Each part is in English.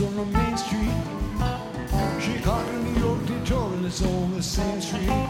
on the main street. Chicago, New York, Detroit, it's on the same street.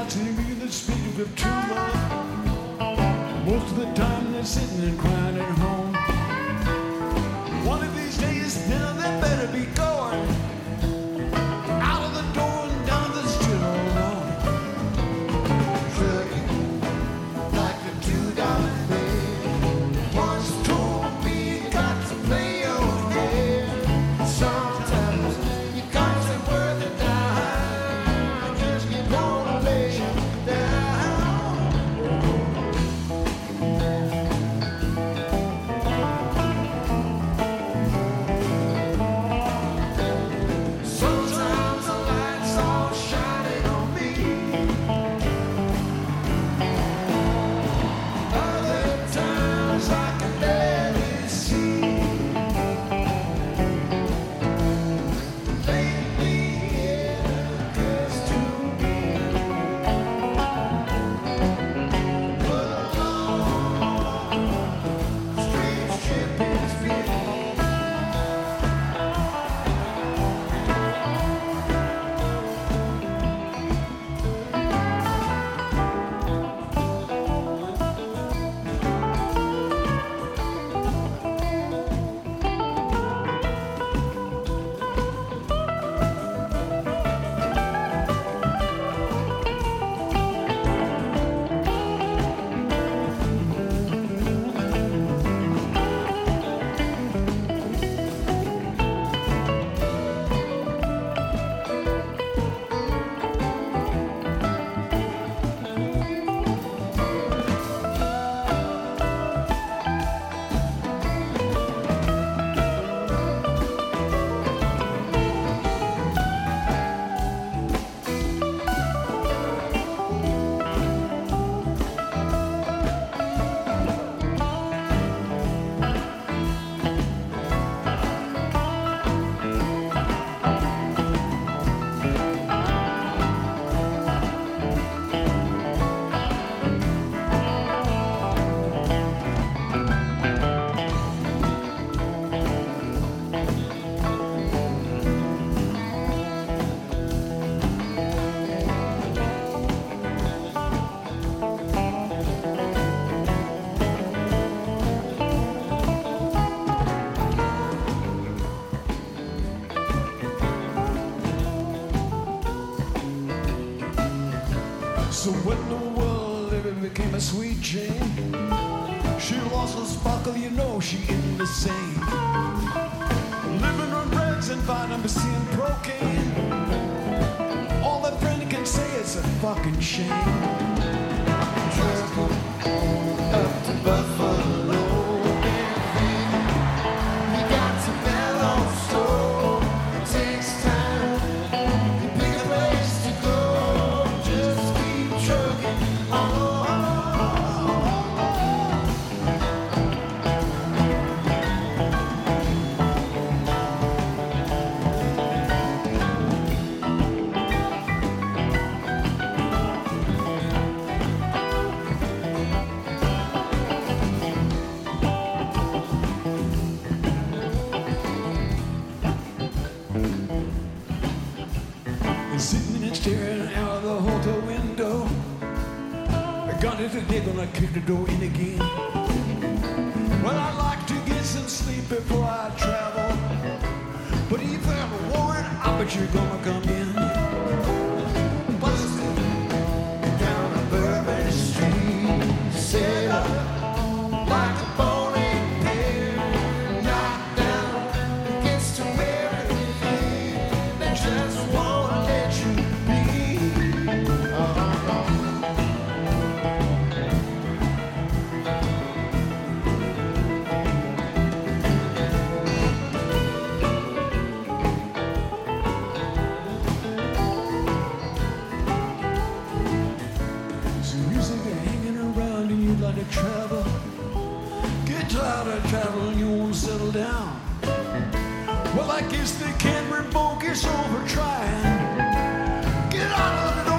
shouting in the speed of true love. Most of the time they're sitting and crying at home. One of these days now they better be gone. So when the world living became a sweet Jane, she lost her sparkle, you know she isn't the same. Living on rags and vitamin C and procaine. All that friend can say is a fucking shame. It today, gonna kick the door in again. Well, I'd like to get some sleep before I travel. But if I'm worried, I bet you're gonna music hanging around and you'd like to travel. Get tired of traveling, you want to settle down. Well, I guess they can't revoke over trying. Get out of the